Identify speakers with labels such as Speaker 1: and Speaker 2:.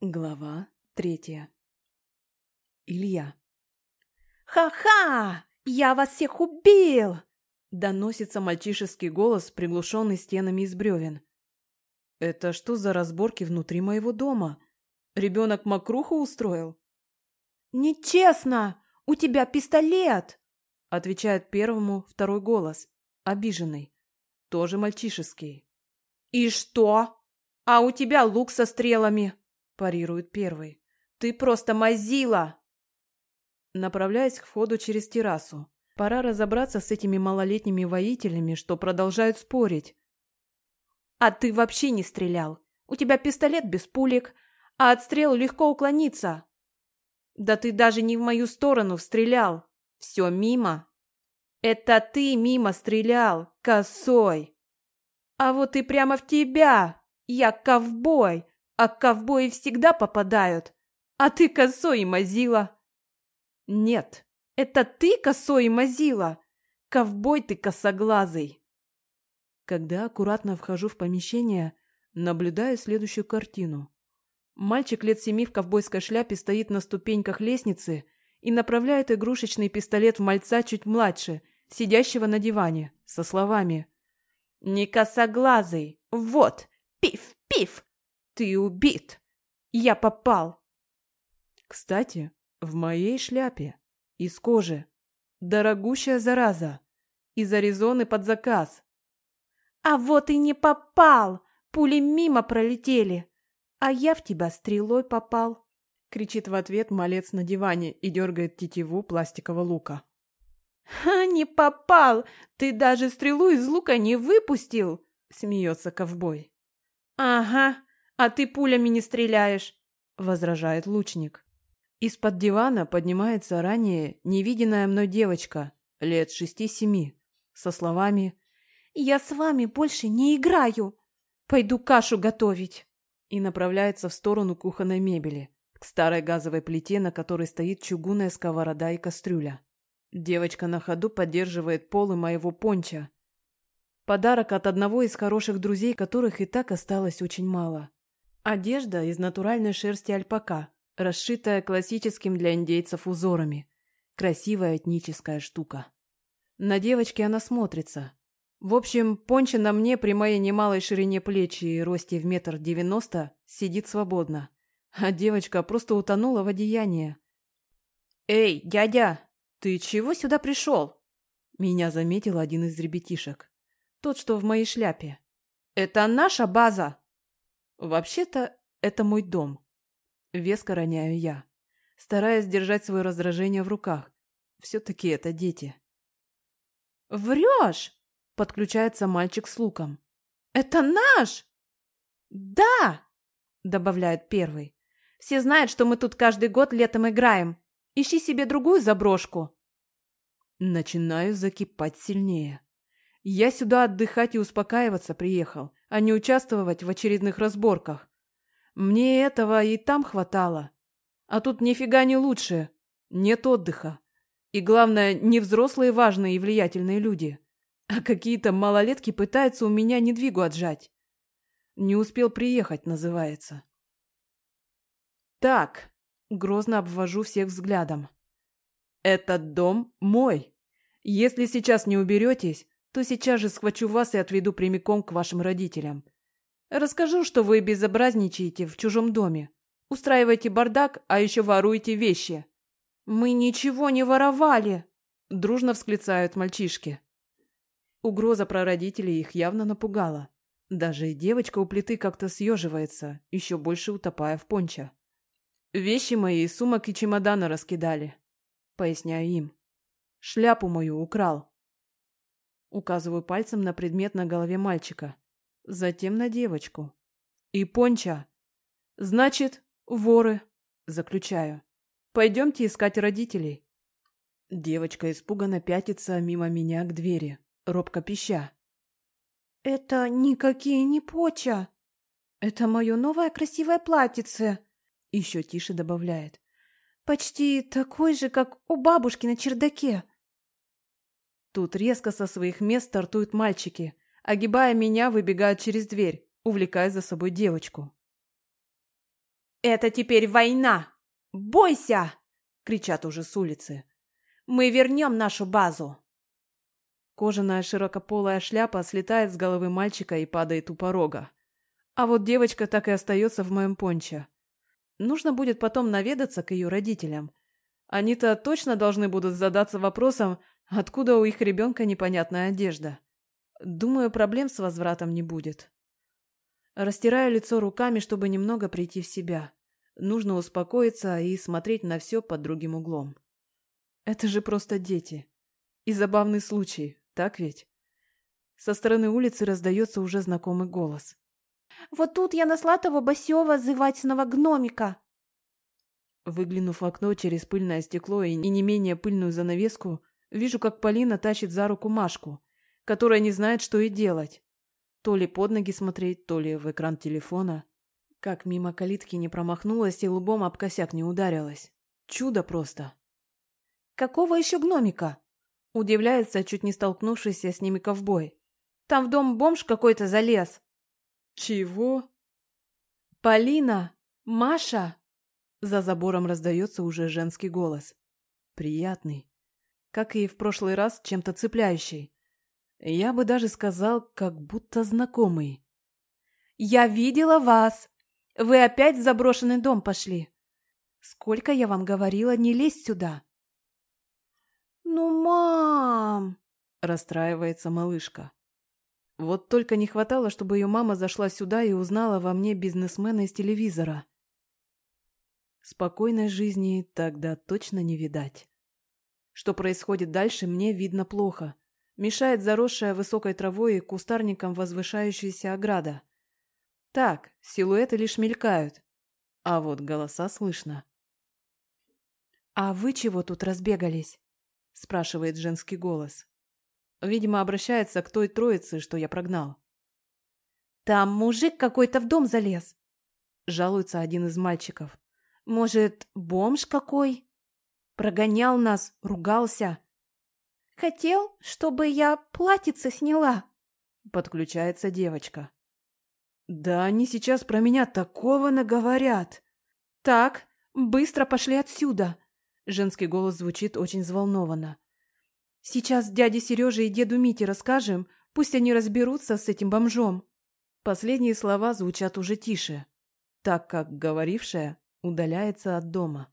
Speaker 1: Глава третья. Илья.
Speaker 2: «Ха-ха! Я вас всех убил!»
Speaker 1: Доносится мальчишеский голос, приглушенный стенами из бревен. «Это что за разборки внутри моего дома? Ребенок мокруху устроил?»
Speaker 2: «Нечестно! У тебя пистолет!»
Speaker 1: Отвечает первому второй голос, обиженный, тоже мальчишеский.
Speaker 2: «И что? А у тебя лук со стрелами!»
Speaker 1: Парирует первый.
Speaker 2: «Ты просто мазила!»
Speaker 1: Направляясь к входу через террасу. Пора разобраться с этими малолетними воителями, что продолжают спорить.
Speaker 2: «А ты вообще не стрелял. У тебя пистолет без пулек, а от стрел легко уклониться. Да ты даже не в мою сторону стрелял. Все мимо. Это ты мимо стрелял, косой. А вот и прямо в тебя. Я ковбой, а ковбои всегда попадают. А ты косой мазила. Нет, это ты косой мазила. Ковбой ты косоглазый.
Speaker 1: Когда аккуратно вхожу в помещение, наблюдаю следующую картину. Мальчик лет семи в ковбойской шляпе стоит на ступеньках лестницы и направляет игрушечный пистолет в мальца чуть младше, сидящего на диване, со словами
Speaker 2: «Не косоглазый! Вот! Пиф-пиф! Ты убит! Я попал!»
Speaker 1: Кстати, в моей шляпе. Из кожи. Дорогущая зараза. Из Аризоны под заказ.
Speaker 2: «А вот и не попал! Пули мимо пролетели! А я в тебя стрелой попал!»
Speaker 1: Кричит в ответ малец на диване и дергает тетиву пластикового лука.
Speaker 2: «Ха, не попал! Ты даже стрелу из лука не выпустил!» Смеется ковбой. «Ага, «А ты пулями не стреляешь», — возражает лучник.
Speaker 1: Из-под дивана поднимается ранее невиденная мной девочка, лет шести-семи, со словами
Speaker 2: «Я с вами больше не играю. Пойду кашу готовить»
Speaker 1: и направляется в сторону кухонной мебели, к старой газовой плите, на которой стоит чугунная сковорода и кастрюля. Девочка на ходу поддерживает полы моего понча. Подарок от одного из хороших друзей, которых и так осталось очень мало. Одежда из натуральной шерсти альпака, расшитая классическим для индейцев узорами. Красивая этническая штука. На девочке она смотрится. В общем, понча на мне при моей немалой ширине плеч и росте в метр девяносто сидит свободно. А девочка просто утонула в одеянии.
Speaker 2: «Эй, дядя, ты чего сюда пришел?»
Speaker 1: Меня заметил один из ребятишек. Тот, что в моей шляпе.
Speaker 2: «Это наша база!»
Speaker 1: «Вообще-то это мой дом». Веско роняю я, стараясь держать свое раздражение в руках. Все-таки это дети.
Speaker 2: «Врешь!» — подключается мальчик с луком. «Это наш!» «Да!» — добавляет первый. «Все знают, что мы тут каждый год летом играем. Ищи себе другую заброшку».
Speaker 1: Начинаю закипать сильнее. Я сюда отдыхать и успокаиваться приехал, а не участвовать в очередных разборках. Мне этого и там хватало. А тут нифига не лучше. Нет отдыха. И главное, не взрослые важные и влиятельные люди, а какие-то малолетки пытаются у меня недвигу отжать. Не успел приехать, называется. Так, грозно обвожу всех взглядом. Этот дом мой. Если сейчас не уберетесь, то сейчас же схвачу вас и отведу прямиком к вашим родителям. Расскажу, что вы безобразничаете в чужом доме. Устраиваете бардак, а еще воруете вещи.
Speaker 2: Мы ничего не воровали,
Speaker 1: дружно всклицают мальчишки. Угроза про родителей их явно напугала. Даже девочка у плиты как-то съеживается, еще больше утопая в понча. Вещи мои из сумок и чемодана раскидали. Поясняю им. Шляпу мою украл. Указываю пальцем на предмет на голове мальчика. Затем на девочку. И понча. Значит, воры. Заключаю. Пойдемте искать родителей. Девочка испуганно пятится мимо меня к двери, робко пища.
Speaker 2: «Это никакие не поча. Это мое новое красивое платьице», — еще тише добавляет. «Почти такой же, как у бабушки на чердаке.
Speaker 1: Тут резко со своих мест стартуют мальчики. Огибая меня, выбегают через дверь, увлекая за собой девочку.
Speaker 2: Это теперь война! Бойся!» — кричат уже с улицы. «Мы вернем нашу базу!»
Speaker 1: Кожаная широкополая шляпа слетает с головы мальчика и падает у порога. А вот девочка так и остается в моем понче. Нужно будет потом наведаться к ее родителям. Они-то точно должны будут задаться вопросом, откуда у их ребенка непонятная одежда. Думаю, проблем с возвратом не будет. Растираю лицо руками, чтобы немного прийти в себя. Нужно успокоиться и смотреть на все под другим углом. Это же просто дети. И забавный случай, так ведь? Со стороны улицы раздается уже знакомый голос.
Speaker 2: «Вот тут я нашла того босева зывательного гномика!»
Speaker 1: Выглянув в окно через пыльное стекло и не менее пыльную занавеску, вижу, как Полина тащит за руку Машку, которая не знает, что и делать. То ли под ноги смотреть, то ли в экран телефона. Как мимо калитки не промахнулась и лбом об косяк не ударилась. Чудо просто.
Speaker 2: «Какого еще гномика?» Удивляется, чуть не столкнувшийся с ними ковбой. «Там в дом бомж какой-то залез».
Speaker 1: «Чего?»
Speaker 2: «Полина! Маша!»
Speaker 1: За забором раздается уже женский голос. Приятный. Как и в прошлый раз, чем-то цепляющий. Я бы даже сказал, как будто знакомый.
Speaker 2: «Я видела вас! Вы опять в заброшенный дом пошли! Сколько я вам говорила не лезть сюда!» «Ну, мам!»
Speaker 1: – расстраивается малышка. Вот только не хватало, чтобы ее мама зашла сюда и узнала во мне бизнесмена из телевизора. Спокойной жизни тогда точно не видать. Что происходит дальше, мне видно плохо. Мешает заросшая высокой травой и кустарником возвышающаяся ограда. Так, силуэты лишь мелькают. А вот голоса слышно.
Speaker 2: «А вы чего тут разбегались?» – спрашивает женский голос.
Speaker 1: Видимо, обращается к той троице, что я прогнал.
Speaker 2: «Там мужик какой-то в дом залез», –
Speaker 1: жалуется один из мальчиков.
Speaker 2: «Может, бомж какой? Прогонял нас, ругался. Хотел, чтобы я платьице сняла.
Speaker 1: Подключается девочка. Да они сейчас про меня такого наговорят.
Speaker 2: Так, быстро пошли отсюда.
Speaker 1: Женский голос звучит очень взволнованно.
Speaker 2: Сейчас дяде Сереже и деду Мите расскажем, пусть они разберутся с этим бомжом.
Speaker 1: Последние слова звучат уже тише, так как говорившая удаляется от дома.